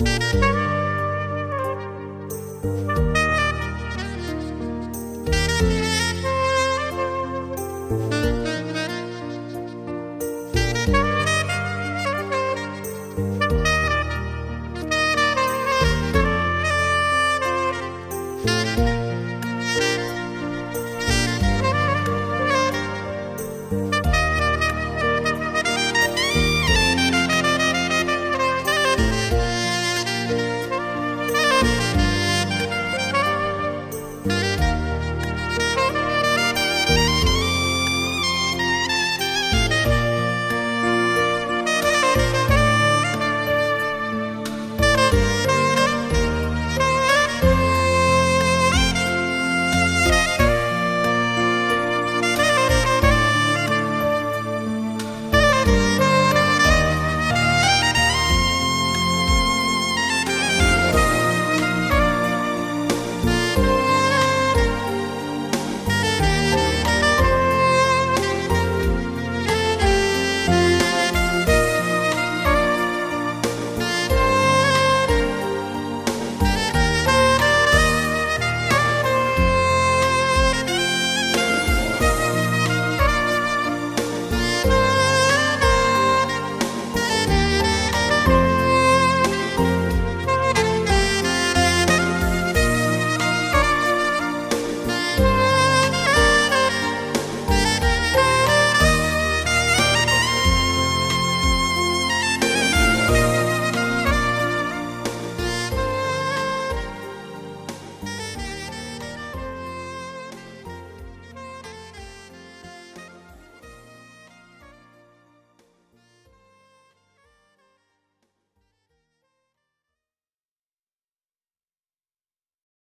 Música